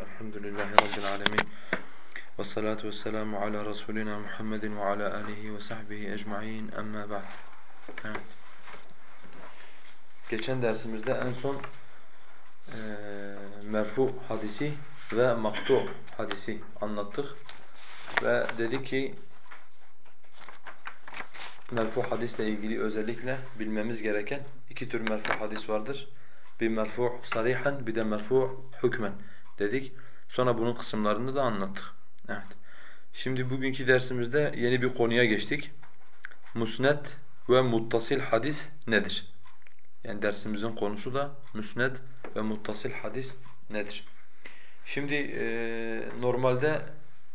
Elhamdülillahi Rabbil alemin. Ve salatu ve selamu ala Resulina Muhammedin ve ala alihi ve sahbihi ecma'in emma ba'd. Evet. Geçen dersimizde en son e, merfu hadisi ve maktu hadisi anlattık. Ve dedik ki merfu hadisle ilgili özellikle bilmemiz gereken iki tür merfu hadis vardır. Bir merfu sarihan bir de merfu hükmen dedik. Sonra bunun kısımlarını da anlattık. Evet. Şimdi bugünkü dersimizde yeni bir konuya geçtik. Musnet ve muttasil hadis nedir? Yani dersimizin konusu da müsned ve muttasil hadis nedir? Şimdi e, normalde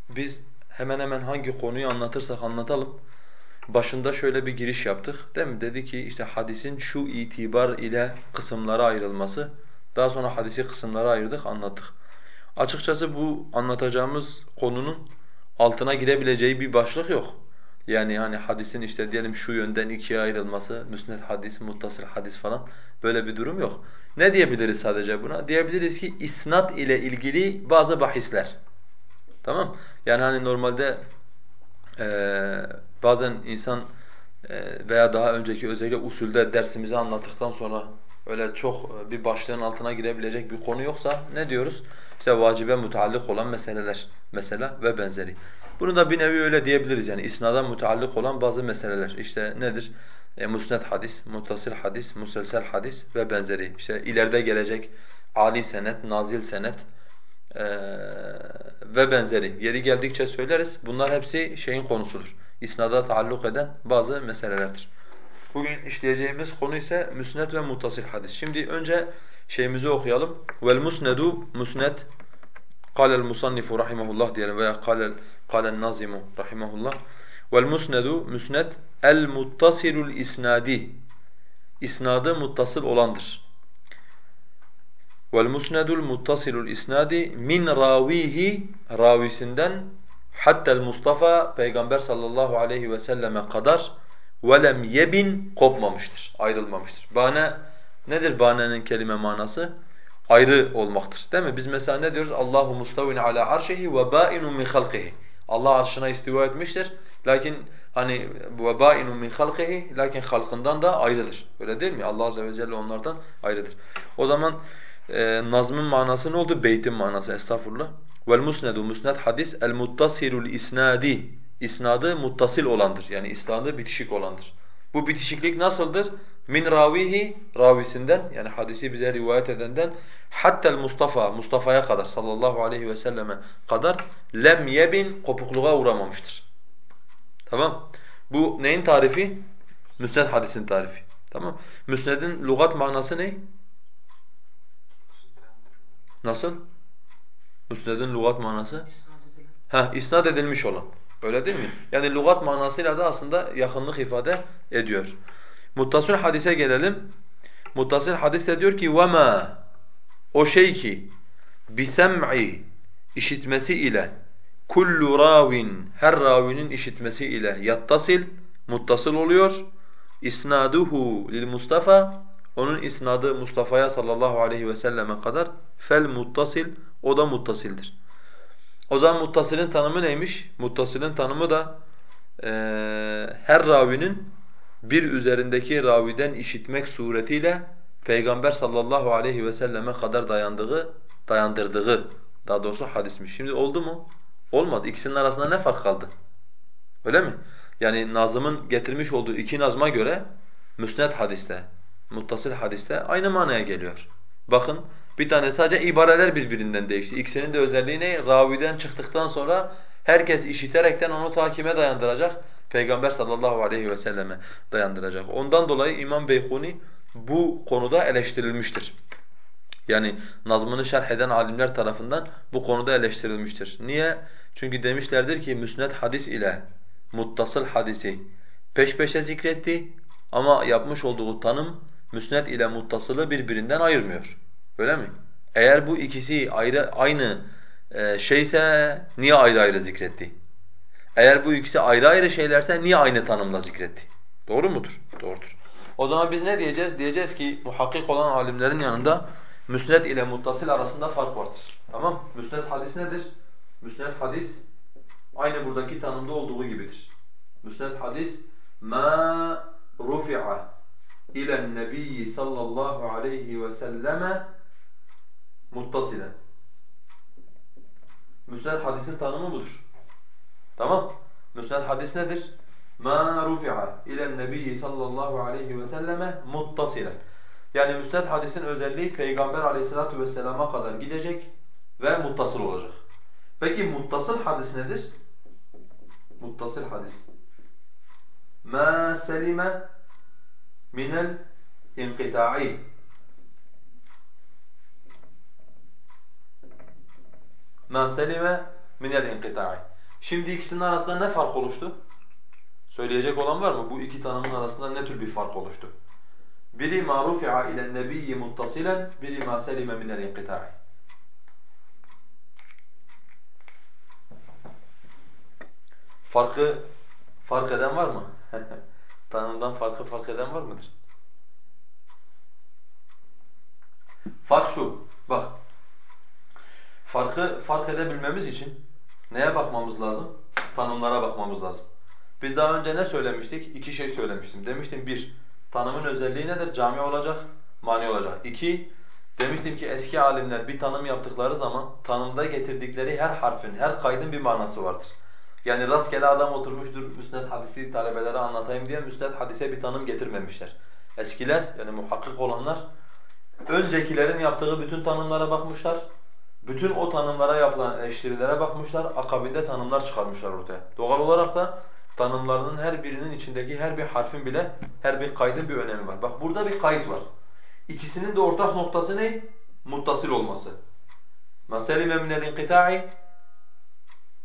biz hemen hemen hangi konuyu anlatırsak anlatalım. Başında şöyle bir giriş yaptık değil mi? Dedi ki işte hadisin şu itibar ile kısımlara ayrılması. Daha sonra hadisi kısımlara ayırdık, anlattık. Açıkçası bu anlatacağımız konunun altına girebileceği bir başlık yok. Yani hani hadisin işte diyelim şu yönden ikiye ayrılması, müsned hadis, muttasıl hadis falan böyle bir durum yok. Ne diyebiliriz sadece buna? Diyebiliriz ki isnat ile ilgili bazı bahisler. Tamam? Yani hani normalde e, bazen insan e, veya daha önceki özellikle usulde dersimizi anlattıktan sonra öyle çok bir başlığın altına girebilecek bir konu yoksa ne diyoruz? İşte vacibe mutallik olan meseleler mesela ve benzeri. Bunu da bir nevi öyle diyebiliriz yani isnada mutallik olan bazı meseleler. İşte nedir? E, musned hadis, muttasil hadis, muselsel hadis ve benzeri. İşte ileride gelecek ali senet, nazil senet e, ve benzeri. Yeri geldikçe söyleriz. Bunlar hepsi şeyin konusudur. İsnada taalluk eden bazı meselelerdir. Bugün işleyeceğimiz konu ise müsned ve muttasil hadis. Şimdi önce şeyimizi okuyalım. Vel musnedu musned kâlel musannifu rahimahullah diyelim veya kâlel kâlen nazimu rahimahullah. Vel musnedu musned el muttasilul isnadi isnadı muttasıl olandır. Vel musnedul muttasilul isnadi min ravihi ravisinden hatta Mustafa peygamber sallallahu aleyhi ve selleme kadar velem yebin kopmamıştır, ayrılmamıştır. Bana Nedir banenin kelime manası? Ayrı olmaktır. Değil mi? Biz mesela ne diyoruz? Allahu mustavin ala arşihi ve ba'inun min halqihi. Allah arşına istiva etmiştir. Lakin hani ve ba'inun min halqihi lakin halkından da ayrıdır. Öyle değil mi? Allah azze ve celle onlardan ayrıdır. O zaman e, nazmın manası ne oldu? Beytin manası estağfurullah. Vel musnedu musned hadis el muttasilul isnadi. İsnadı muttasil olandır. Yani isnadı bitişik olandır. Bu bitişiklik nasıldır? Min ravihi ravisinden yani hadisi bize rivayet edenden hatta Mustafa Mustafa'ya kadar sallallahu aleyhi ve selleme kadar lem yebin kopukluğa uğramamıştır. Tamam? Bu neyin tarifi? Müsned hadisin tarifi. Tamam? Müsnedin lügat manası ne? Nasıl? Müsnedin lügat manası? Ha, isnad edilmiş olan. Öyle değil mi? Yani lügat manasıyla da aslında yakınlık ifade ediyor. Muttasıl hadise gelelim. Muttasıl hadiste diyor ki وَمَا O şey ki bisem'i işitmesi ile kullu ravin her ravinin işitmesi ile yattasil muttasıl oluyor. İsnaduhu lil Mustafa onun isnadı Mustafa'ya sallallahu aleyhi ve selleme kadar fel muttasil o da muttasildir. O zaman muttasilin tanımı neymiş? Muttasilin tanımı da e, her ravinin bir üzerindeki raviden işitmek suretiyle Peygamber sallallahu aleyhi ve selleme kadar dayandığı, dayandırdığı daha doğrusu hadismiş. Şimdi oldu mu? Olmadı. İkisinin arasında ne fark kaldı? Öyle mi? Yani Nazım'ın getirmiş olduğu iki nazma göre müsned hadiste, muttasil hadiste aynı manaya geliyor. Bakın bir tane sadece ibareler birbirinden değişti. İkisinin de özelliği ne? Raviden çıktıktan sonra herkes işiterekten onu takime dayandıracak. Peygamber sallallahu aleyhi ve selleme dayandıracak. Ondan dolayı İmam Beyhuni bu konuda eleştirilmiştir. Yani nazmını şerh eden alimler tarafından bu konuda eleştirilmiştir. Niye? Çünkü demişlerdir ki müsned hadis ile muttasıl hadisi peş peşe zikretti ama yapmış olduğu tanım müsned ile muttasılı birbirinden ayırmıyor. Öyle mi? Eğer bu ikisi ayrı aynı e, şeyse niye ayrı ayrı zikretti? Eğer bu ikisi ayrı ayrı şeylerse niye aynı tanımla zikretti? Doğru mudur? Doğrudur. O zaman biz ne diyeceğiz? Diyeceğiz ki muhakkik olan alimlerin yanında müsned ile muttasil arasında fark vardır. Tamam. Müsned hadis nedir? Müsned hadis aynı buradaki tanımda olduğu gibidir. Müsned hadis ma rufi'a ile nebiyyi sallallahu aleyhi ve selleme muttasilen. Müsned hadisin tanımı budur. Tamam? Müsned hadis nedir? Ma rufi'a ile nebiyyi sallallahu aleyhi ve selleme muttasilen. Yani müsned hadisin özelliği Peygamber aleyhissalatu vesselama kadar gidecek ve muttasıl olacak. Peki muttasıl hadis nedir? Muttasıl hadis. Ma selime minel inqita'i. Ma selime minel inqita'i. Şimdi ikisinin arasında ne fark oluştu? Söyleyecek olan var mı? Bu iki tanımın arasında ne tür bir fark oluştu? Biri ma rufi'a ile nebiyyi muttasilen, biri ma selime minel inqita'i. Farkı fark eden var mı? Tanımdan farkı fark eden var mıdır? Fark şu, bak. Farkı fark edebilmemiz için neye bakmamız lazım? Tanımlara bakmamız lazım. Biz daha önce ne söylemiştik? İki şey söylemiştim. Demiştim bir, tanımın özelliği nedir? Cami olacak, mani olacak. İki, demiştim ki eski alimler bir tanım yaptıkları zaman tanımda getirdikleri her harfin, her kaydın bir manası vardır. Yani rastgele adam oturmuştur müsned hadisi talebelere anlatayım diye müsned hadise bir tanım getirmemişler. Eskiler yani muhakkik olanlar öncekilerin yaptığı bütün tanımlara bakmışlar. Bütün o tanımlara yapılan eleştirilere bakmışlar. Akabinde tanımlar çıkarmışlar ortaya. Doğal olarak da tanımlarının her birinin içindeki her bir harfin bile her bir kaydın bir önemi var. Bak burada bir kayıt var. İkisinin de ortak noktası ne? Muttasıl olması. مَسَلِمَ مِنَ الْاِنْقِتَاعِ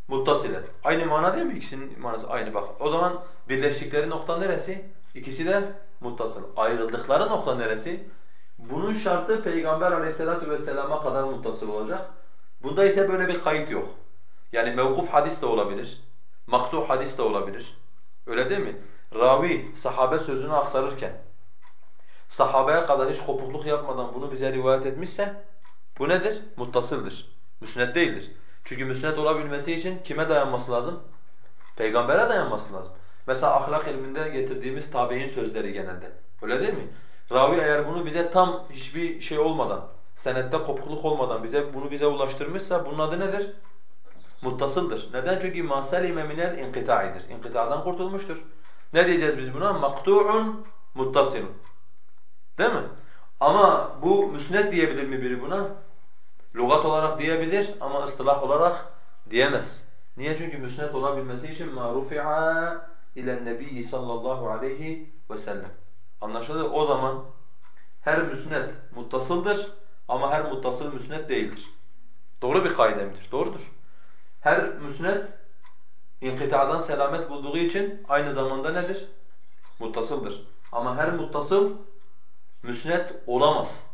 Muttasilen. Aynı mana değil mi? İkisinin manası aynı bak. O zaman birleştikleri nokta neresi? İkisi de muttasıl. Ayrıldıkları nokta neresi? Bunun şartı Peygamber aleyhissalatu vesselama kadar muttasıl olacak. Bunda ise böyle bir kayıt yok. Yani mevkuf hadis de olabilir. Maktu hadis de olabilir. Öyle değil mi? Ravi sahabe sözünü aktarırken sahabeye kadar hiç kopukluk yapmadan bunu bize rivayet etmişse bu nedir? Muttasıldır. Müsned değildir. Çünkü müsned olabilmesi için kime dayanması lazım? Peygambere dayanması lazım. Mesela ahlak ilminde getirdiğimiz tabi'in sözleri genelde. Öyle değil mi? Ravi eğer bunu bize tam hiçbir şey olmadan, senette kopukluk olmadan bize bunu bize ulaştırmışsa bunun adı nedir? Muttasıldır. Neden? Çünkü maselime minel inkitaidir. İnkita'dan kurtulmuştur. Ne diyeceğiz biz buna? Maktu'un muttasilun. Değil mi? Ama bu müsned diyebilir mi biri buna? Lugat olarak diyebilir ama ıstılah olarak diyemez. Niye? Çünkü müsned olabilmesi için مَا ile Nebi sallallahu aleyhi ve sellem. Anlaşıldı? O zaman her müsned muttasıldır ama her muttasıl müsned değildir. Doğru bir kaide midir? Doğrudur. Her müsned inkıtadan selamet bulduğu için aynı zamanda nedir? Muttasıldır. Ama her muttasıl müsned olamaz.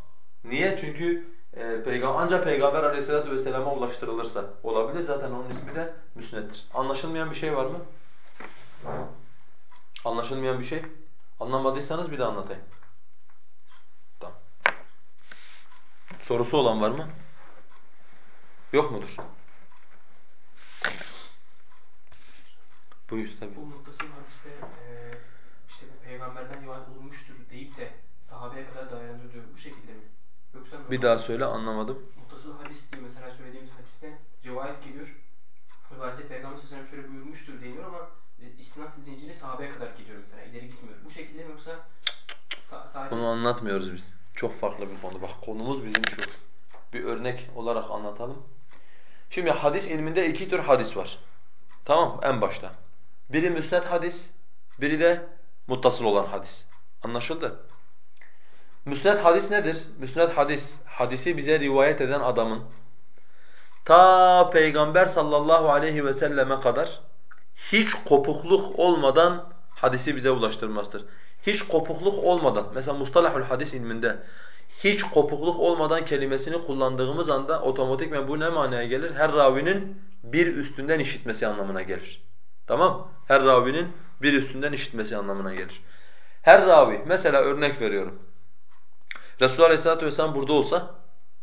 Niye? Çünkü e, peygamber, ancak Peygamber aleyhissalatu vesselama ulaştırılırsa olabilir. Zaten onun ismi de müsnettir. Anlaşılmayan bir şey var mı? Anlaşılmayan bir şey? Anlamadıysanız bir de anlatayım. Tamam. Sorusu olan var mı? Yok mudur? Buyur tabii. Bu muttasıl hadiste e, işte peygamberden rivayet olmuştur deyip de sahabeye kadar dayanıyor bu şekilde mi? Yoksa bir daha söyle anlamadım. Muttasıl hadis diye mesela söylediğimiz hadiste rivayet geliyor. Rivayette Peygamber Aleyhisselam şöyle buyurmuştur deniyor ama isnat zinciri sahabeye kadar gidiyor mesela ileri gitmiyor. Bu şekilde mi yoksa sadece... Bunu anlatmıyoruz biz. Çok farklı bir konu. Bak konumuz bizim şu. Bir örnek olarak anlatalım. Şimdi hadis ilminde iki tür hadis var. Tamam en başta. Biri müsned hadis, biri de muttasıl olan hadis. Anlaşıldı? Müsned hadis nedir? Müsned hadis, hadisi bize rivayet eden adamın ta Peygamber sallallahu aleyhi ve selleme kadar hiç kopukluk olmadan hadisi bize ulaştırmasıdır. Hiç kopukluk olmadan, mesela mustalahul hadis ilminde hiç kopukluk olmadan kelimesini kullandığımız anda otomatikmen bu ne manaya gelir? Her ravinin bir üstünden işitmesi anlamına gelir. Tamam? Her ravinin bir üstünden işitmesi anlamına gelir. Her ravi, mesela örnek veriyorum. Resulullah Aleyhisselatü Vesselam burada olsa,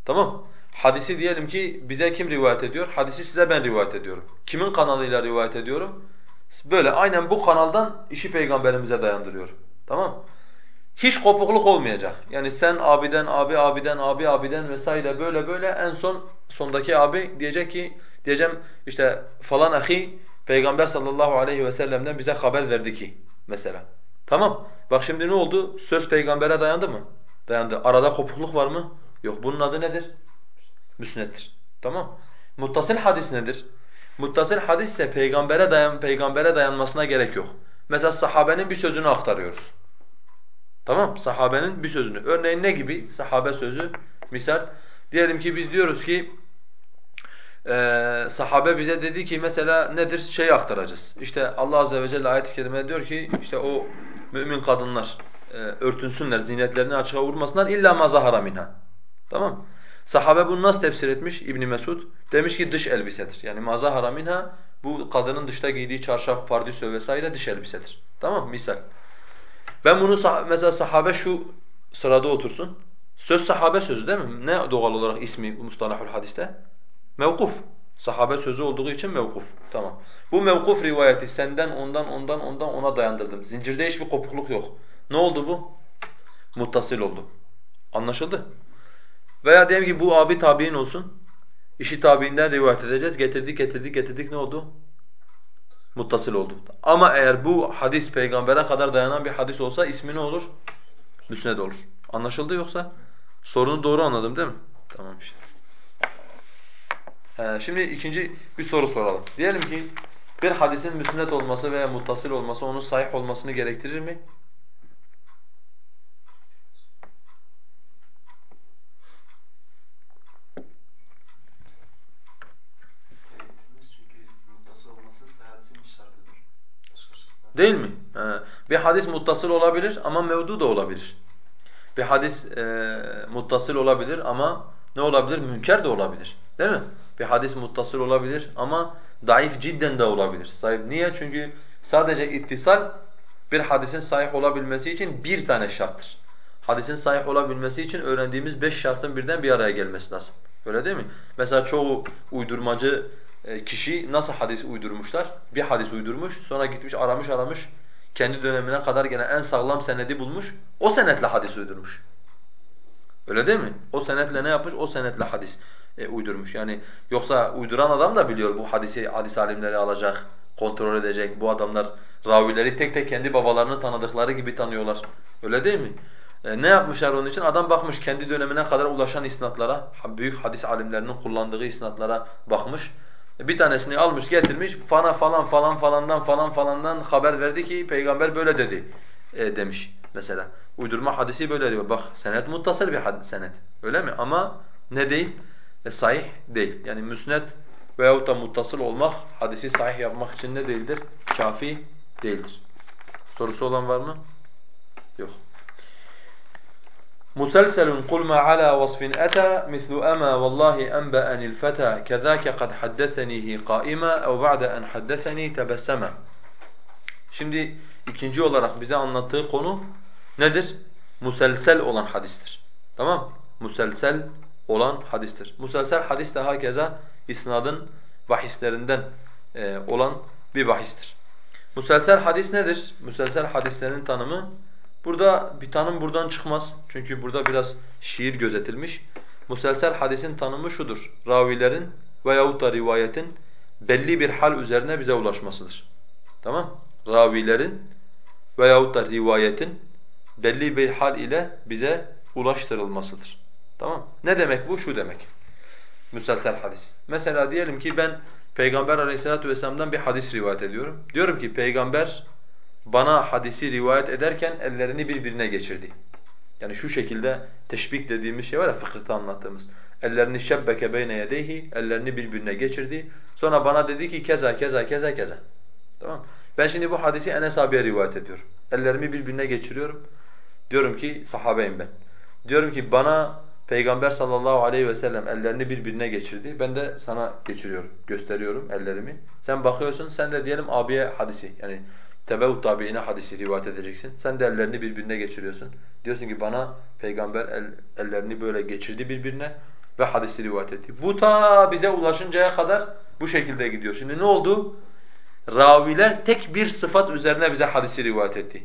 tamam Hadisi diyelim ki bize kim rivayet ediyor? Hadisi size ben rivayet ediyorum. Kimin kanalıyla rivayet ediyorum? Böyle aynen bu kanaldan işi peygamberimize dayandırıyorum. Tamam Hiç kopukluk olmayacak. Yani sen abiden, abi abiden, abi abiden vesaire böyle böyle en son sondaki abi diyecek ki diyeceğim işte falan ahi peygamber sallallahu aleyhi ve sellem'den bize haber verdi ki mesela. Tamam. Bak şimdi ne oldu? Söz peygambere dayandı mı? Dayandı. Arada kopukluk var mı? Yok. Bunun adı nedir? Müsnettir. Tamam. Muttasıl hadis nedir? Muttasıl hadis ise peygambere dayan peygambere dayanmasına gerek yok. Mesela sahabenin bir sözünü aktarıyoruz. Tamam? Sahabenin bir sözünü. Örneğin ne gibi? Sahabe sözü. Misal diyelim ki biz diyoruz ki ee, sahabe bize dedi ki mesela nedir? Şey aktaracağız. İşte Allah azze ve celle ayet-i kerime diyor ki işte o mümin kadınlar e, örtünsünler, zinetlerini açığa vurmasınlar illa ma zahara minha. Tamam? Sahabe bunu nasıl tefsir etmiş İbn Mesud? Demiş ki dış elbisedir. Yani ma zahara minha bu kadının dışta giydiği çarşaf, pardüsü vesaire dış elbisedir. Tamam Misal. Ben bunu sah mesela sahabe şu sırada otursun. Söz sahabe sözü değil mi? Ne doğal olarak ismi mustalahul hadiste? Mevkuf. Sahabe sözü olduğu için mevkuf. Tamam. Bu mevkuf rivayeti senden, ondan, ondan, ondan ona dayandırdım. Zincirde hiçbir kopukluk yok. Ne oldu bu? Muttasıl oldu. Anlaşıldı? Veya diyelim ki bu abi tabi'in olsun. İşi tabi'inden rivayet edeceğiz. Getirdik, getirdik, getirdik ne oldu? Muttasıl oldu. Ama eğer bu hadis peygambere kadar dayanan bir hadis olsa ismi ne olur? Müsned olur. Anlaşıldı yoksa? Sorunu doğru anladım değil mi? Tamam işte. Ee, şimdi ikinci bir soru soralım. Diyelim ki bir hadisin müsned olması veya muttasıl olması onun sahih olmasını gerektirir mi? Değil mi? Bir hadis muttasıl olabilir ama mevdu da olabilir. Bir hadis e, muttasıl olabilir ama ne olabilir? Münker de olabilir. Değil mi? Bir hadis muttasıl olabilir ama daif cidden de olabilir. Zayıf. Niye? Çünkü sadece ittisal bir hadisin sahih olabilmesi için bir tane şarttır. Hadisin sahih olabilmesi için öğrendiğimiz beş şartın birden bir araya gelmesi lazım. Öyle değil mi? Mesela çoğu uydurmacı kişi nasıl hadis uydurmuşlar? Bir hadis uydurmuş, sonra gitmiş aramış aramış, kendi dönemine kadar gene en sağlam senedi bulmuş, o senetle hadis uydurmuş. Öyle değil mi? O senetle ne yapmış? O senetle hadis e, uydurmuş. Yani yoksa uyduran adam da biliyor bu hadisi hadis alimleri alacak, kontrol edecek. Bu adamlar ravileri tek tek kendi babalarını tanıdıkları gibi tanıyorlar. Öyle değil mi? E, ne yapmışlar onun için? Adam bakmış kendi dönemine kadar ulaşan isnatlara, büyük hadis alimlerinin kullandığı isnatlara bakmış. E, bir tanesini almış getirmiş fana falan falan falandan falan falandan haber verdi ki peygamber böyle dedi e, demiş mesela. Uydurma hadisi böyle diyor. Bak senet muttasıl bir hadis senet. Öyle mi? Ama ne değil? E, sahih değil. Yani müsned veyahut da muttasıl olmak hadisi sahih yapmak için ne değildir? Kafi değildir. Sorusu olan var mı? Yok. مسلسل قل ما على وصف أتى مثل أما والله أنبأني الفتى كذاك قد حدثنيه قائما أو بعد أن حدثني تبسما Şimdi ikinci olarak bize anlattığı konu nedir? Muselsel olan hadistir. Tamam? Muselsel olan hadistir. Muselsel hadis de hakeza isnadın bahislerinden e, olan bir bahistir. Muselsel hadis nedir? Muselsel hadislerin tanımı Burada bir tanım buradan çıkmaz. Çünkü burada biraz şiir gözetilmiş. Muselsel hadisin tanımı şudur. Ravilerin veyahut da rivayetin belli bir hal üzerine bize ulaşmasıdır. Tamam? Ravilerin veyahut da rivayetin belli bir hal ile bize ulaştırılmasıdır. Tamam? Ne demek bu? Şu demek. Müselsel hadis. Mesela diyelim ki ben Peygamber Aleyhisselatü vesselam'dan bir hadis rivayet ediyorum. Diyorum ki peygamber bana hadisi rivayet ederken ellerini birbirine geçirdi. Yani şu şekilde teşbik dediğimiz şey var ya fıkıhta anlattığımız. Ellerini şebbeke beyne yedeyhi, ellerini birbirine geçirdi. Sonra bana dedi ki keza keza keza keza. Tamam Ben şimdi bu hadisi Enes abiye rivayet ediyorum. Ellerimi birbirine geçiriyorum. Diyorum ki sahabeyim ben. Diyorum ki bana Peygamber sallallahu aleyhi ve sellem ellerini birbirine geçirdi. Ben de sana geçiriyorum, gösteriyorum ellerimi. Sen bakıyorsun, sen de diyelim abiye hadisi yani Tebevut tabiine hadisi rivayet edeceksin. Sen de ellerini birbirine geçiriyorsun. Diyorsun ki bana peygamber el, ellerini böyle geçirdi birbirine. ve hadisi rivayet etti. Bu ta bize ulaşıncaya kadar bu şekilde gidiyor. Şimdi ne oldu? Raviler tek bir sıfat üzerine bize hadisi rivayet etti.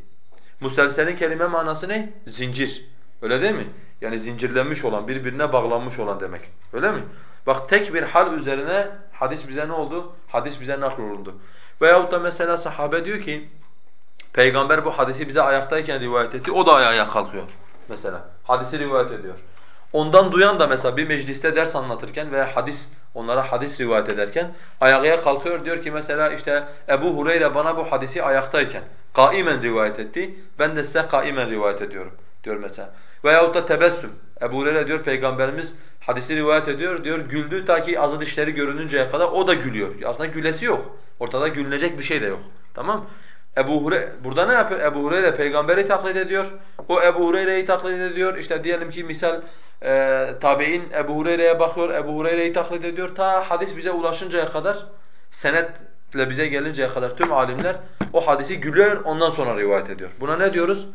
Muselselin kelime manası ne? Zincir. Öyle değil mi? Yani zincirlenmiş olan, birbirine bağlanmış olan demek. Öyle mi? Bak tek bir hal üzerine hadis bize ne oldu? Hadis bize naklolundu. Veyahut da mesela sahabe diyor ki, Peygamber bu hadisi bize ayaktayken rivayet etti, o da ayağa kalkıyor mesela. Hadisi rivayet ediyor. Ondan duyan da mesela bir mecliste ders anlatırken veya hadis onlara hadis rivayet ederken ayağa kalkıyor diyor ki mesela işte Ebu Hureyre bana bu hadisi ayaktayken kaimen rivayet etti. Ben de size kaimen rivayet ediyorum diyor mesela. Veyahut da tebessüm. Ebu Hureyre diyor Peygamberimiz hadisi rivayet ediyor diyor güldü ta ki azı dişleri görününceye kadar o da gülüyor. Aslında gülesi yok. Ortada gülünecek bir şey de yok. Tamam Ebu Hureyre burada ne yapıyor? Ebu Hureyre peygamberi taklit ediyor. O Ebu Hureyre'yi taklit ediyor. İşte diyelim ki misal e, tabi'in Ebu Hureyre'ye bakıyor. Ebu Hureyre'yi taklit ediyor. Ta hadis bize ulaşıncaya kadar senetle bize gelinceye kadar tüm alimler o hadisi gülüyor ondan sonra rivayet ediyor. Buna ne diyoruz?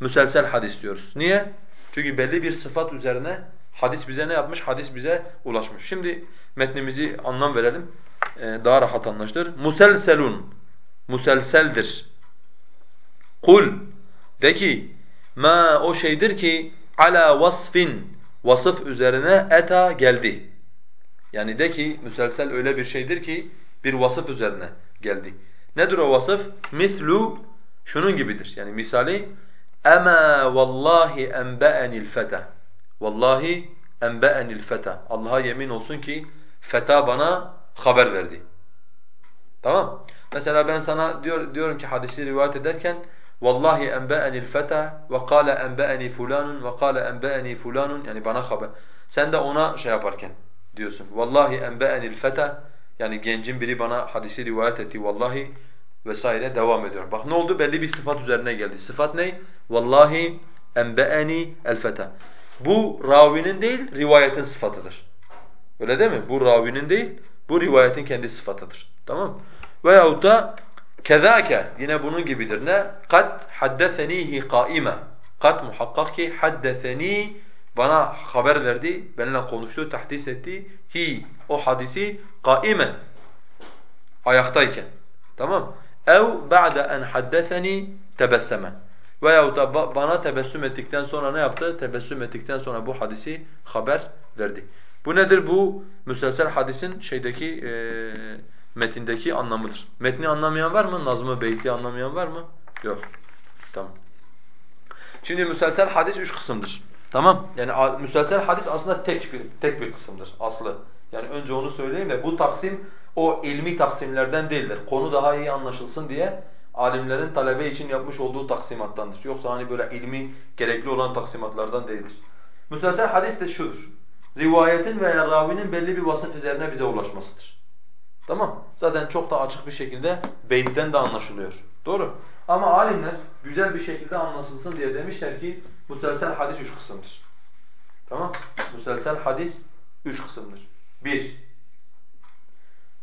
Müselsel hadis diyoruz. Niye? Çünkü belli bir sıfat üzerine hadis bize ne yapmış? Hadis bize ulaşmış. Şimdi metnimizi anlam verelim. Ee, daha rahat anlaşılır. Muselselun. Muselseldir. Kul. De ki ma o şeydir ki ala vasfin vasıf üzerine eta geldi. Yani de ki müselsel öyle bir şeydir ki bir vasıf üzerine geldi. Nedir o vasıf? Mislu şunun gibidir. Yani misali Ema vallahi enbe'enil feta. Vallahi enbe'enil feta. Allah'a yemin olsun ki feta bana haber verdi. Tamam? Mesela ben sana diyor diyorum ki hadisi rivayet ederken vallahi enbe'enil feta ve kâle enbe'eni fulanun ve kâle enbe'eni fulanun yani bana haber. Sen de ona şey yaparken diyorsun. Vallahi enbe'enil feta yani gencin biri bana hadisi rivayet etti vallahi vesaire devam ediyor. Bak ne oldu? Belli bir sıfat üzerine geldi. Sıfat ne? Vallahi enbe'eni el feta. Bu ravinin değil, rivayetin sıfatıdır. Öyle değil mi? Bu ravinin değil, bu rivayetin kendi sıfatıdır. Tamam Veyahut da kezâke yine bunun gibidir. Ne? Kad haddesenihi kaime. Kad muhakkak ki haddeseni bana haber verdi, benimle konuştu, tahdis etti. Hi o hadisi kaimen ayaktayken. Tamam? Ev ba'de en haddeseni tebesseme. Veyahut da bana tebessüm ettikten sonra ne yaptı? Tebessüm ettikten sonra bu hadisi haber verdi. Bu nedir? Bu müselsel hadisin şeydeki e, metindeki anlamıdır. Metni anlamayan var mı? Nazmı, beyti anlamayan var mı? Yok. Tamam. Şimdi müselsel hadis üç kısımdır. Tamam? Yani müselsel hadis aslında tek bir tek bir kısımdır aslı. Yani önce onu söyleyeyim de bu taksim o ilmi taksimlerden değildir. Konu daha iyi anlaşılsın diye alimlerin talebe için yapmış olduğu taksimattandır. Yoksa hani böyle ilmi gerekli olan taksimatlardan değildir. Müselsel hadis de şudur. Rivayetin veya ravinin belli bir vasıf üzerine bize ulaşmasıdır. Tamam? Zaten çok da açık bir şekilde beyitten de anlaşılıyor. Doğru? Ama alimler güzel bir şekilde anlaşılsın diye demişler ki müselsel hadis üç kısımdır. Tamam? Müselsel hadis üç kısımdır. Bir,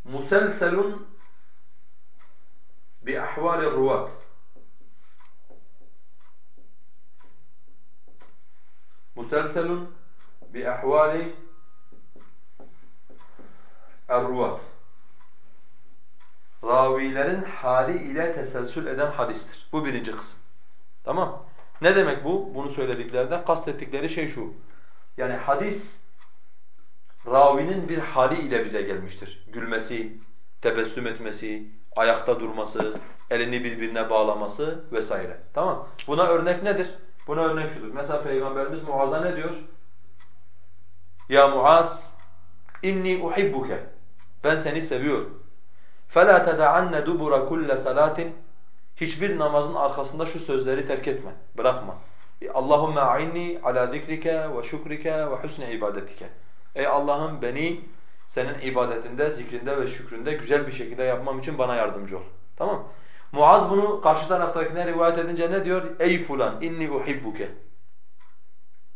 muselselun ruvat. Muselselun bi ahvali er-ruvat. Ravilerin hali ile teselsül eden hadistir. Bu birinci kısım. Tamam? Ne demek bu? Bunu söylediklerinde kastettikleri şey şu. Yani hadis ravinin bir hali ile bize gelmiştir. Gülmesi, tebessüm etmesi, ayakta durması, elini birbirine bağlaması vesaire. Tamam? Buna örnek nedir? Buna örnek şudur. Mesela Peygamberimiz Muaz'a ne diyor? Ya Muaz, inni uhibbuke. Ben seni seviyorum. فَلَا تَدَعَنَّ دُبُرَ كُلَّ salatin Hiçbir namazın arkasında şu sözleri terk etme, bırakma. Allahümme a'inni ala zikrike ve şükrike ve husne ibadetike. Ey Allah'ım beni senin ibadetinde, zikrinde ve şükründe güzel bir şekilde yapmam için bana yardımcı ol. Tamam Muaz bunu karşı taraftakine rivayet edince ne diyor? Ey fulan inni uhibbuke.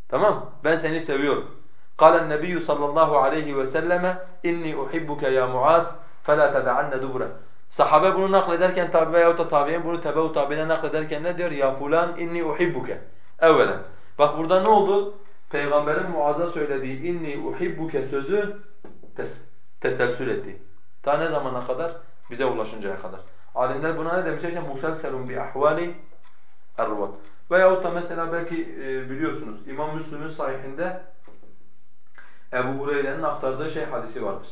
Tamam ben seni seviyorum. Kalen Nebiyyü sallallahu aleyhi ve selleme inni uhibbuke ya Muaz fela teda'anne dubre. Sahabe bunu naklederken tabi veyahut da tabi'in bunu tebeu tabi'ine naklederken ne diyor? Ya fulan inni uhibbuke. Evvelen. Bak burada ne oldu? Peygamberin Muaz'a söylediği inni uhibbuke sözü tes teselsül etti. Ta ne zamana kadar? Bize ulaşıncaya kadar. Alimler buna ne demişler? İşte muselselun bi ahvali erruvat. Veyahut da mesela belki e, biliyorsunuz İmam Müslim'in sahihinde Ebu Hureyre'nin aktardığı şey hadisi vardır.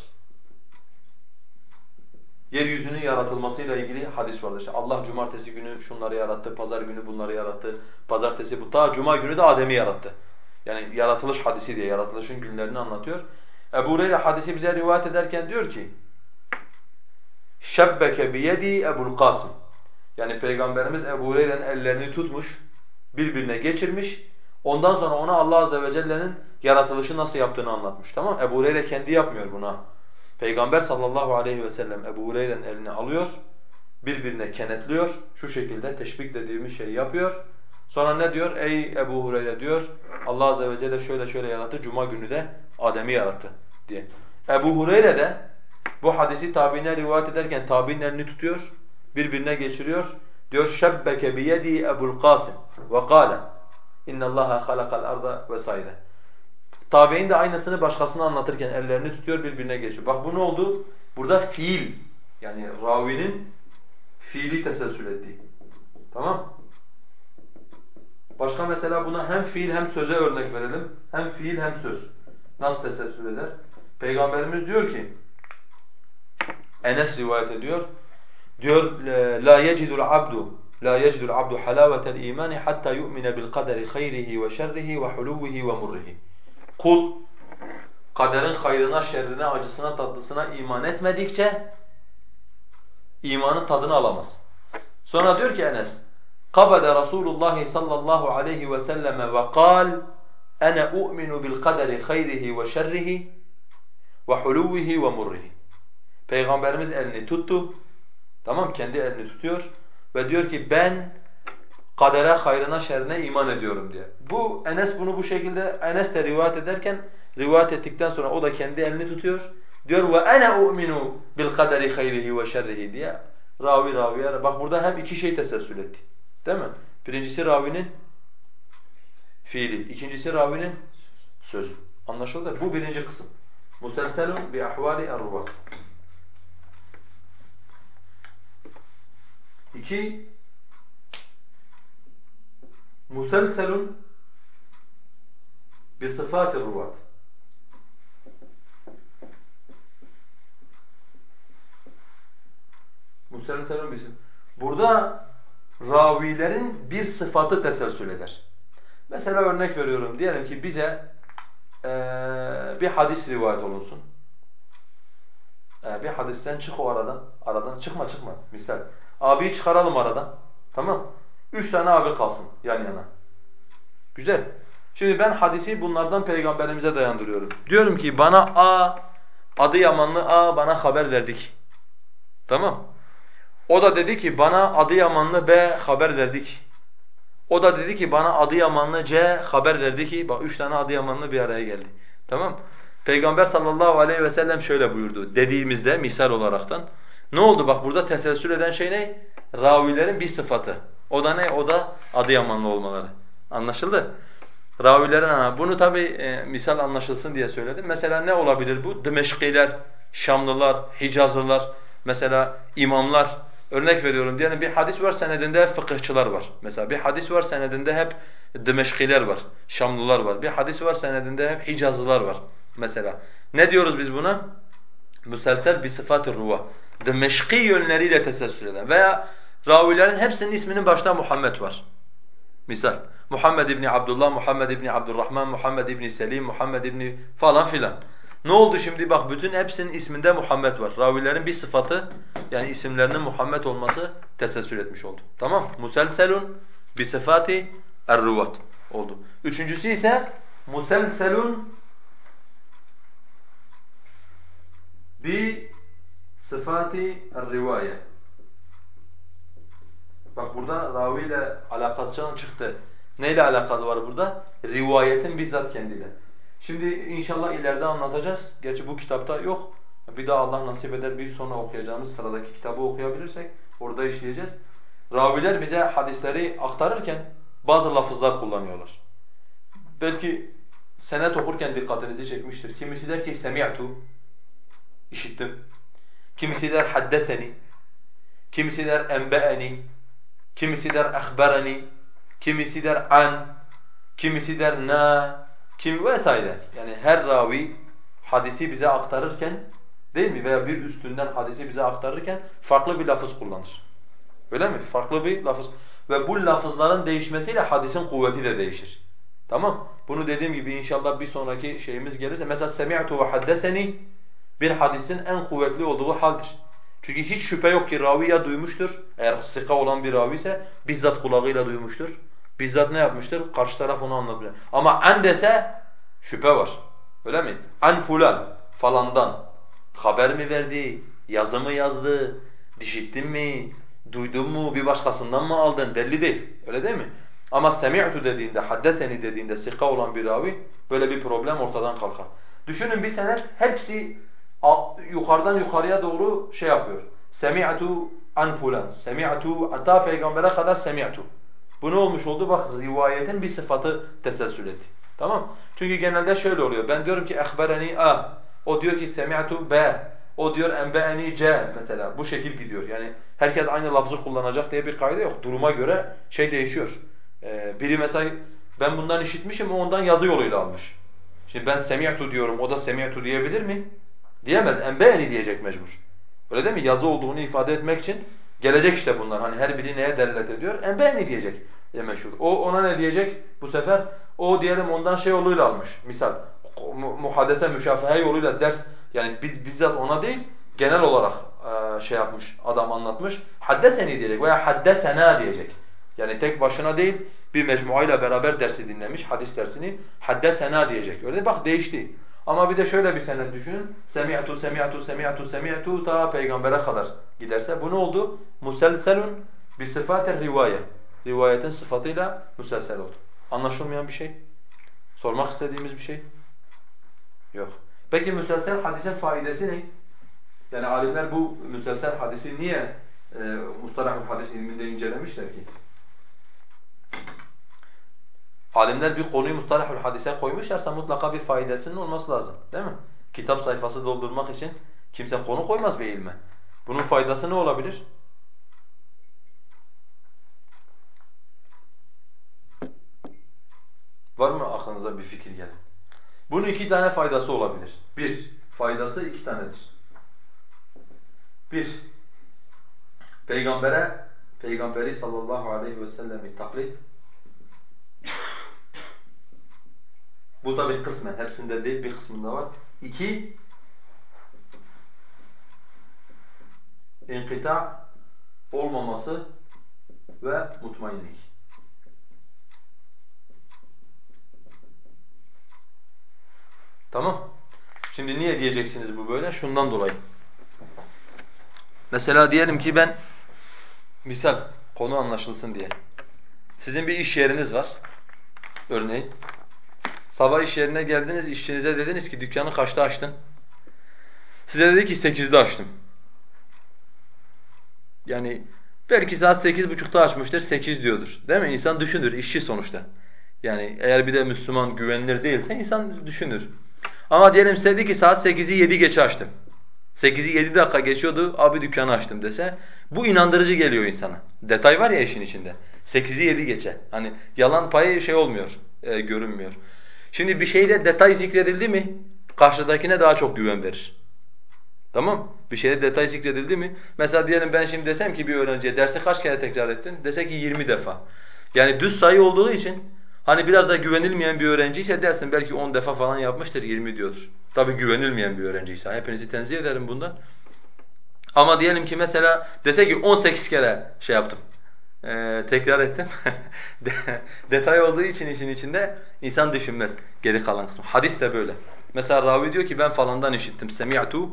Yeryüzünün yaratılmasıyla ilgili hadis vardır. İşte Allah cumartesi günü şunları yarattı, pazar günü bunları yarattı, pazartesi bu, ta cuma günü de Adem'i yarattı. Yani yaratılış hadisi diye, yaratılışın günlerini anlatıyor. Ebu Hureyre hadisi bize rivayet ederken diyor ki, şebbeke biyedi Ebul Kasım. Yani Peygamberimiz Ebu Hureyre'nin ellerini tutmuş, birbirine geçirmiş. Ondan sonra ona Allah Azze ve Celle'nin yaratılışı nasıl yaptığını anlatmış. Tamam Ebu Hureyre kendi yapmıyor buna. Peygamber sallallahu aleyhi ve sellem Ebu Hureyre'nin elini alıyor, birbirine kenetliyor, şu şekilde teşbik dediğimiz şeyi yapıyor. Sonra ne diyor? Ey Ebu Hureyre diyor, Allah Azze ve Celle şöyle şöyle yarattı, Cuma günü de Adem'i yarattı diye. Ebu Hureyre de bu hadisi tabiine rivayet ederken tabiinin tutuyor, birbirine geçiriyor. Diyor şebbeke biyedi Ebul Kasim ve kâle innallaha halakal arda vesaire. Tabi'in de aynısını başkasına anlatırken ellerini tutuyor birbirine geçiyor. Bak bu ne oldu? Burada fiil yani ravinin fiili teselsül ettiği. Tamam? Başka mesela buna hem fiil hem söze örnek verelim. Hem fiil hem söz. Nasıl teselsül eder? Peygamberimiz diyor ki Enes rivayet ediyor. Diyor ee, la yecidul abdu la yecidul abdu halavatel imani hatta yu'mine bil kaderi hayrihi ve şerrihi ve huluvihi ve murrihi. Kul kaderin hayrına, şerrine, acısına, tatlısına iman etmedikçe imanın tadını alamaz. Sonra diyor ki Enes Kabada Rasulullah sallallahu aleyhi ve selleme ve kal ene u'minu bil kaderi hayrihi ve şerrihi ve huluvihi ve murrihi. Peygamberimiz elini tuttu. Tamam kendi elini tutuyor ve diyor ki ben kadere, hayrına, şerrine iman ediyorum diye. Bu Enes bunu bu şekilde Enes de rivayet ederken rivayet ettikten sonra o da kendi elini tutuyor. Diyor ve ene u'minu bil kaderi hayrihi ve şerrihi diye. Ravi raviye bak burada hem iki şey teselsül etti. Değil mi? Birincisi ravinin fiili, ikincisi ravinin sözü. Anlaşıldı? Bu birinci kısım. Bi ahvali er-ruvat. İki, muselselun bi sıfat-ı ruvat. Muselselun bi Burada ravilerin bir sıfatı teselsül eder. Mesela örnek veriyorum. Diyelim ki bize bir hadis rivayet olunsun. Ee, bir hadisten çık o aradan. Aradan çıkma çıkma. Misal. Abiyi çıkaralım aradan. Tamam Üç tane abi kalsın yan yana. Güzel. Şimdi ben hadisi bunlardan peygamberimize dayandırıyorum. Diyorum ki bana A, adı Yamanlı A bana haber verdik. Tamam. O da dedi ki bana adı Yamanlı B haber verdik. O da dedi ki bana adı Yamanlı C haber verdi ki bak üç tane adı Yamanlı bir araya geldi. Tamam Peygamber sallallahu aleyhi ve sellem şöyle buyurdu dediğimizde misal olaraktan. Ne oldu bak burada teselsül eden şey ne? Ravilerin bir sıfatı. O da ne? O da Adıyamanlı olmaları. Anlaşıldı? Ravilerin ha bunu tabi e, misal anlaşılsın diye söyledim. Mesela ne olabilir bu? Dimeşkiler, Şamlılar, Hicazlılar, mesela imamlar. Örnek veriyorum diyelim bir hadis var senedinde hep fıkıhçılar var. Mesela bir hadis var senedinde hep Dimeşkiler var, Şamlılar var. Bir hadis var senedinde hep Hicazlılar var mesela. Ne diyoruz biz buna? Müselsel bir sıfat-ı ruva. Dimeşki yönleriyle teselsül eden veya Ravilerin hepsinin isminin başında Muhammed var. Misal Muhammed İbni Abdullah, Muhammed İbni Abdurrahman, Muhammed İbni Selim, Muhammed İbni falan filan. Ne oldu şimdi bak bütün hepsinin isminde Muhammed var. Ravilerin bir sıfatı yani isimlerinin Muhammed olması teselsül etmiş oldu. Tamam? Muselselun bi sıfati er-ruvat oldu. Üçüncüsü ise muselselun bi sıfati er-rivaye. Bak burada raviyle alakası çıktı. Neyle alakalı var burada? Rivayetin bizzat kendiyle. Şimdi inşallah ileride anlatacağız. Gerçi bu kitapta yok. Bir daha Allah nasip eder bir sonra okuyacağımız sıradaki kitabı okuyabilirsek orada işleyeceğiz. Raviler bize hadisleri aktarırken bazı lafızlar kullanıyorlar. Belki senet okurken dikkatinizi çekmiştir. Kimisi der ki semi'tu, işittim. Kimisi der haddeseni, kimisi der enbe'eni, kimisi der ehbereni, kimisi der an, kimisi der na, kim vesaire. Yani her ravi hadisi bize aktarırken değil mi veya bir üstünden hadisi bize aktarırken farklı bir lafız kullanır. Öyle mi? Farklı bir lafız. Ve bu lafızların değişmesiyle hadisin kuvveti de değişir. Tamam? Bunu dediğim gibi inşallah bir sonraki şeyimiz gelirse mesela semi'tu ve haddeseni bir hadisin en kuvvetli olduğu haldir. Çünkü hiç şüphe yok ki ravi ya duymuştur, eğer sıka olan bir ravi ise bizzat kulağıyla duymuştur. Bizzat ne yapmıştır? Karşı taraf onu anlatıyor. Ama an dese şüphe var. Öyle mi? An fulan, falandan. Haber mi verdi, yazı mı yazdı, dişittin mi, duydun mu, bir başkasından mı aldın belli değil. Öyle değil mi? Ama semi'tu dediğinde, haddeseni dediğinde sıka olan bir ravi böyle bir problem ortadan kalkar. Düşünün bir senet hepsi yukarıdan yukarıya doğru şey yapıyor. Semi'tu an fulan, semi'tu hatta peygambere kadar semi'tu. Bu ne olmuş oldu? Bak rivayetin bir sıfatı teselsül etti. Tamam? Çünkü genelde şöyle oluyor. Ben diyorum ki ehbereni a. O diyor ki semi'tu b. O diyor enbe'eni c mesela. Bu şekil gidiyor. Yani herkes aynı lafzı kullanacak diye bir kaide yok. Duruma göre şey değişiyor. Ee, biri mesela ben bundan işitmişim o ondan yazı yoluyla almış. Şimdi ben semi'tu diyorum o da semi'tu diyebilir mi? Diyemez. Enbe'eni diyecek mecbur. Öyle değil mi? Yazı olduğunu ifade etmek için gelecek işte bunlar. Hani her biri neye delalet ediyor? Enbe'eni diyecek. E meşhur. O ona ne diyecek bu sefer? O diyelim ondan şey yoluyla almış. Misal muhadese, müşafahe yoluyla ders yani biz bizzat ona değil genel olarak e, şey yapmış, adam anlatmış. Haddeseni diyecek veya haddesena diyecek. Yani tek başına değil bir mecmuayla beraber dersi dinlemiş, hadis dersini haddesena diyecek. Öyle bak değişti. Ama bir de şöyle bir senet düşünün. Semi'tu, semi'tu, semi'tu, semi'tu ta peygambere kadar giderse bu ne oldu? Muselselun bi sıfatı rivaye. Rivayetin sıfatıyla müselsel oldu. Anlaşılmayan bir şey? Sormak istediğimiz bir şey? Yok. Peki müselsel hadisin faidesi ne? Yani alimler bu müselsel hadisi niye e, mustalahul hadis ilminde incelemişler ki? Alimler bir konuyu mustalahul hadise koymuşlarsa mutlaka bir faydasının olması lazım. Değil mi? Kitap sayfası doldurmak için kimse konu koymaz bir ilme. Bunun faydası ne olabilir? Var mı aklınıza bir fikir gelen? Bunun iki tane faydası olabilir. Bir, faydası iki tanedir. Bir, peygambere, peygamberi sallallahu aleyhi ve sellem'i taklit. Bu tabi kısmen, hepsinde değil bir kısmında var. İki, inkita olmaması ve mutmainlik. Tamam. Şimdi niye diyeceksiniz bu böyle? Şundan dolayı. Mesela diyelim ki ben misal konu anlaşılsın diye. Sizin bir iş yeriniz var. Örneğin sabah iş yerine geldiniz, işçinize dediniz ki dükkanı kaçta açtın? Size dedi ki sekizde açtım. Yani belki saat sekiz buçukta açmıştır, sekiz diyordur. Değil mi? İnsan düşünür, işçi sonuçta. Yani eğer bir de Müslüman güvenilir değilse insan düşünür. Ama diyelim dedi ki saat 8'i 7 geç açtım. 8'i 7 dakika geçiyordu, abi dükkanı açtım dese bu inandırıcı geliyor insana. Detay var ya işin içinde. 8'i 7 geçe. Hani yalan payı şey olmuyor, e, görünmüyor. Şimdi bir şeyde detay zikredildi mi karşıdakine daha çok güven verir. Tamam? Bir şeyde detay zikredildi mi? Mesela diyelim ben şimdi desem ki bir öğrenciye dersi kaç kere tekrar ettin? Dese ki 20 defa. Yani düz sayı olduğu için Hani biraz da güvenilmeyen bir öğrenci ise dersin belki 10 defa falan yapmıştır 20 diyordur. Tabi güvenilmeyen bir öğrenci ise hepinizi tenzih ederim bundan. Ama diyelim ki mesela dese ki 18 kere şey yaptım. Ee, tekrar ettim. Detay olduğu için işin içinde insan düşünmez geri kalan kısmı. Hadis de böyle. Mesela ravi diyor ki ben falandan işittim. Semi'tu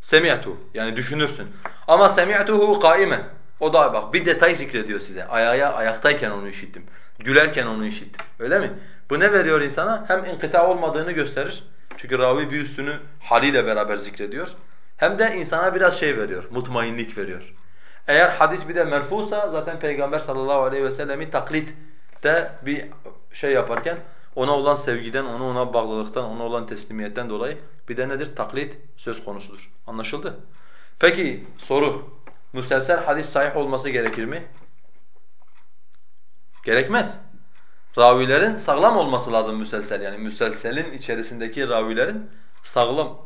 semi'tu yani düşünürsün. Ama semi'tuhu kaimen. O da bak bir detay zikrediyor size. Ayağa ayaktayken onu işittim. Gülerken onu işittim. Öyle mi? Bu ne veriyor insana? Hem inkıta olmadığını gösterir. Çünkü ravi bir üstünü haliyle beraber zikrediyor. Hem de insana biraz şey veriyor, mutmainlik veriyor. Eğer hadis bir de merfusa zaten Peygamber sallallahu aleyhi ve sellemi taklit de bir şey yaparken Ona olan sevgiden, ona ona bağlılıktan, ona olan teslimiyetten dolayı bir de nedir? Taklit söz konusudur. Anlaşıldı? Peki soru. Müselsel hadis sahih olması gerekir mi? Gerekmez. Ravilerin sağlam olması lazım müselsel. Yani müselselin içerisindeki ravilerin sağlam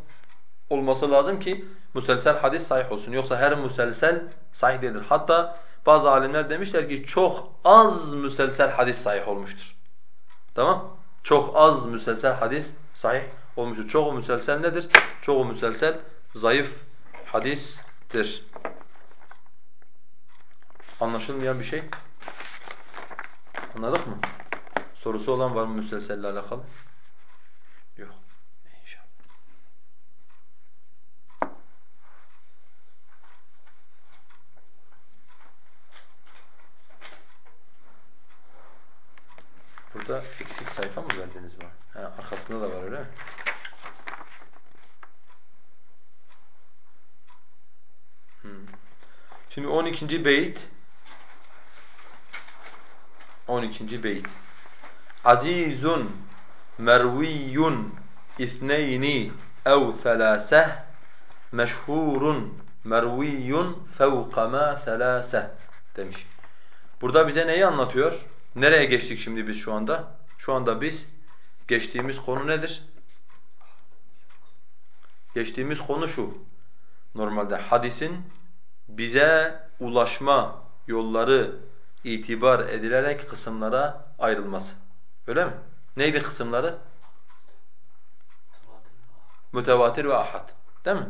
olması lazım ki müselsel hadis sahih olsun. Yoksa her müselsel sahih değildir. Hatta bazı alimler demişler ki çok az müselsel hadis sahih olmuştur. Tamam? Çok az müselsel hadis sahih olmuştur. Çoğu müselsel nedir? Çoğu müselsel zayıf hadistir. Anlaşılmayan bir şey? Anladık mı? Sorusu olan var mı müselselle alakalı? Yok. İnşallah. Burada eksik sayfa mı verdiniz bana? Ha, arkasında da var öyle mi? Hmm. Şimdi 12. beyt 12. beyt Azizun merviyun ithneyni ev thelâseh meşhurun merviyun fevka ma thelâseh demiş. Burada bize neyi anlatıyor? Nereye geçtik şimdi biz şu anda? Şu anda biz geçtiğimiz konu nedir? Geçtiğimiz konu şu. Normalde hadisin bize ulaşma yolları itibar edilerek kısımlara ayrılması. Öyle mi? Neydi kısımları? Mütevatir ve ahad. Değil mi?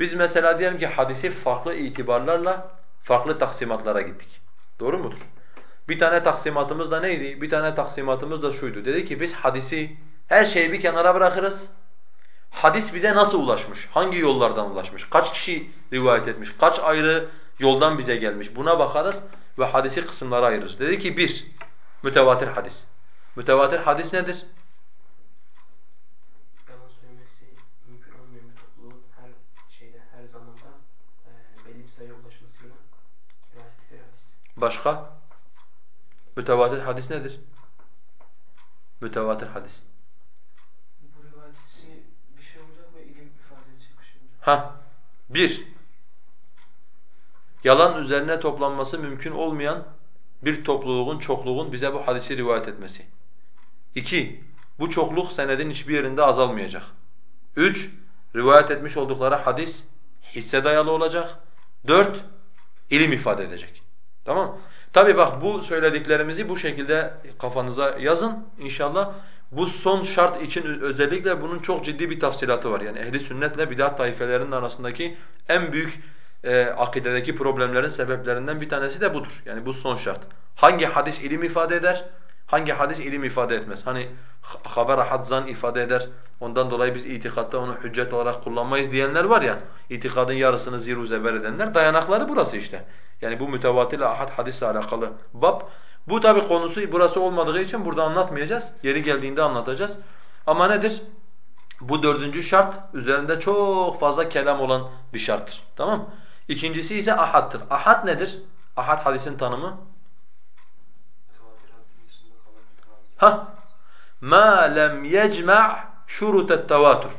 Biz mesela diyelim ki hadisi farklı itibarlarla farklı taksimatlara gittik. Doğru mudur? Bir tane taksimatımız da neydi? Bir tane taksimatımız da şuydu. Dedi ki biz hadisi her şeyi bir kenara bırakırız. Hadis bize nasıl ulaşmış? Hangi yollardan ulaşmış? Kaç kişi rivayet etmiş? Kaç ayrı yoldan bize gelmiş? Buna bakarız ve hadisi kısımlara ayırırız. Dedi ki bir, mütevatir hadis. Mütevatir hadis nedir? Başka? Mütevatir hadis nedir? Mütevatir hadis. Bu rivayetisi bir şey olacak ve ilim ifade edecek bir şey. Ha, bir, yalan üzerine toplanması mümkün olmayan bir topluluğun, çokluğun bize bu hadisi rivayet etmesi. İki, bu çokluk senedin hiçbir yerinde azalmayacak. Üç, rivayet etmiş oldukları hadis hisse dayalı olacak. Dört, ilim ifade edecek. Tamam mı? Tabi bak bu söylediklerimizi bu şekilde kafanıza yazın inşallah. Bu son şart için özellikle bunun çok ciddi bir tafsilatı var. Yani ehli sünnetle bidat taifelerinin arasındaki en büyük e, akidedeki problemlerin sebeplerinden bir tanesi de budur. Yani bu son şart. Hangi hadis ilim ifade eder? Hangi hadis ilim ifade etmez? Hani haber hadzan ifade eder. Ondan dolayı biz itikatta onu hüccet olarak kullanmayız diyenler var ya. itikadın yarısını ziru zeber edenler. Dayanakları burası işte. Yani bu mütevatir ahad hadisle alakalı bab. Bu tabi konusu burası olmadığı için burada anlatmayacağız. Yeri geldiğinde anlatacağız. Ama nedir? Bu dördüncü şart üzerinde çok fazla kelam olan bir şarttır. Tamam mı? İkincisi ise ahad'tır. Ahad nedir? Ahad hadisin tanımı? Ha, ma lem yecma' şurut tevatür.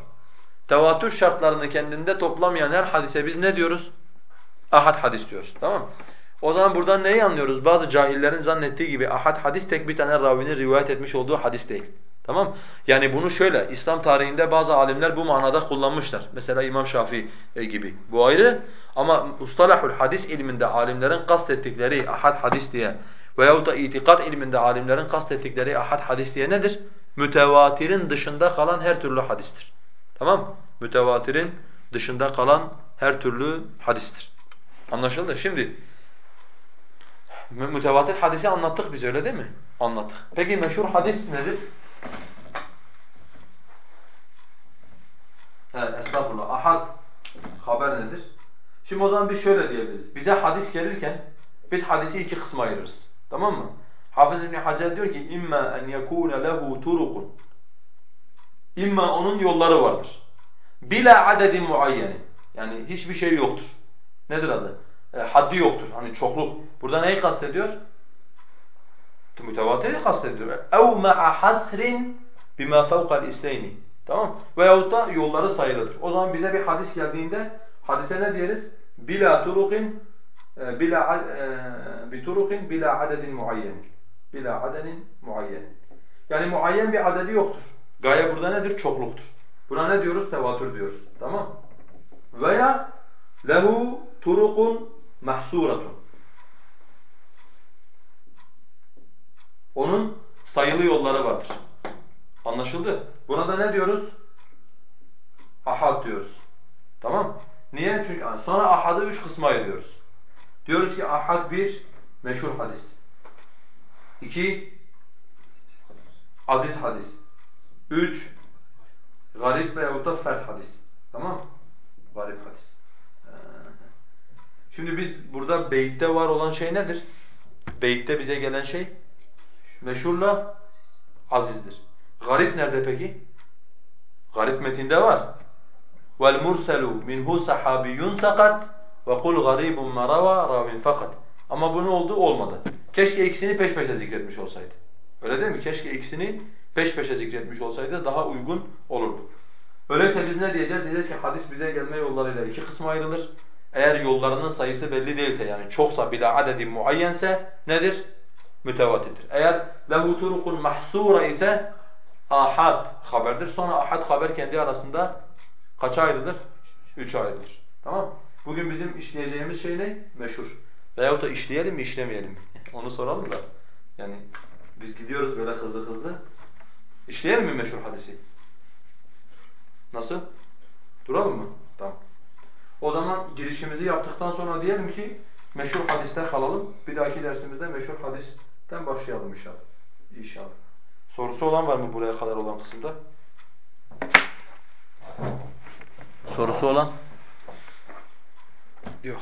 Tevatür şartlarını kendinde toplamayan her hadise biz ne diyoruz? Ahad hadis diyoruz. Tamam mı? O zaman buradan neyi anlıyoruz? Bazı cahillerin zannettiği gibi ahad hadis tek bir tane ravinin rivayet etmiş olduğu hadis değil. Tamam Yani bunu şöyle, İslam tarihinde bazı alimler bu manada kullanmışlar. Mesela İmam Şafii e, gibi. Bu ayrı ama ustalahul hadis ilminde alimlerin kastettikleri ahad hadis diye veyahut da itikat ilminde alimlerin kastettikleri ahad hadis diye nedir? Mütevatirin dışında kalan her türlü hadistir. Tamam Mütevatirin dışında kalan her türlü hadistir. Anlaşıldı? Şimdi mütevatir hadisi anlattık biz öyle değil mi? Anlattık. Peki meşhur hadis nedir? Evet, estağfurullah. Ahad haber nedir? Şimdi o zaman biz şöyle diyebiliriz. Bize hadis gelirken biz hadisi iki kısma ayırırız. Tamam mı? Hafız İbn Hacer diyor ki imma en yekuna lehu turukun. İmma onun yolları vardır. Bila adedin muayyeni. Yani hiçbir şey yoktur. Nedir adı? E, haddi yoktur. Hani çokluk. Burada neyi kastediyor? Mütevatiri kastediyor. Ev ma'a hasrin bima fevkal isneyni. Tamam Veyahut da yolları sayılıdır. O zaman bize bir hadis geldiğinde hadise ne diyeriz? Bila turukin e, bila e, biturukin bila adedin muayyen. Bila adenin muayyen. Yani muayyen bir adedi yoktur. Gaye burada nedir? Çokluktur. Buna ne diyoruz? Tevatür diyoruz. Tamam? Veya lehu turukun mahsuratun. Onun sayılı yolları vardır. Anlaşıldı? Buna da ne diyoruz? Ahad diyoruz. Tamam? Niye? Çünkü sonra ahadı üç kısma ayırıyoruz. Diyoruz ki ahad bir, meşhur hadis. İki, aziz hadis. Üç, garip veyahut da fert hadis. Tamam Garip hadis. Ee, şimdi biz burada beytte var olan şey nedir? Beytte bize gelen şey meşhurla azizdir. Garip nerede peki? Garip metinde var. Minhu sahabiyyun sakat ve kul garibun marava ravin fakat. Ama bu ne oldu? Olmadı. Keşke ikisini peş peşe zikretmiş olsaydı. Öyle değil mi? Keşke ikisini peş peşe zikretmiş olsaydı daha uygun olurdu. Öyleyse biz ne diyeceğiz? Diyeceğiz ki hadis bize gelme yollarıyla iki kısma ayrılır. Eğer yollarının sayısı belli değilse yani çoksa bila adedin muayyense nedir? Mütevatirdir. Eğer lehu turukun mahsura ise ahad haberdir. Sonra ahad haber kendi arasında kaça ayrılır? Üçe ayrılır. Tamam Bugün bizim işleyeceğimiz şey ne? Meşhur. Veyahut da işleyelim mi işlemeyelim mi? Onu soralım da. Yani biz gidiyoruz böyle hızlı hızlı. İşleyelim mi meşhur hadisi? Nasıl? Duralım mı? Tamam. O zaman girişimizi yaptıktan sonra diyelim ki meşhur hadiste kalalım. Bir dahaki dersimizde meşhur hadisten başlayalım inşallah. İnşallah. Sorusu olan var mı buraya kadar olan kısımda? Sorusu olan? Yok.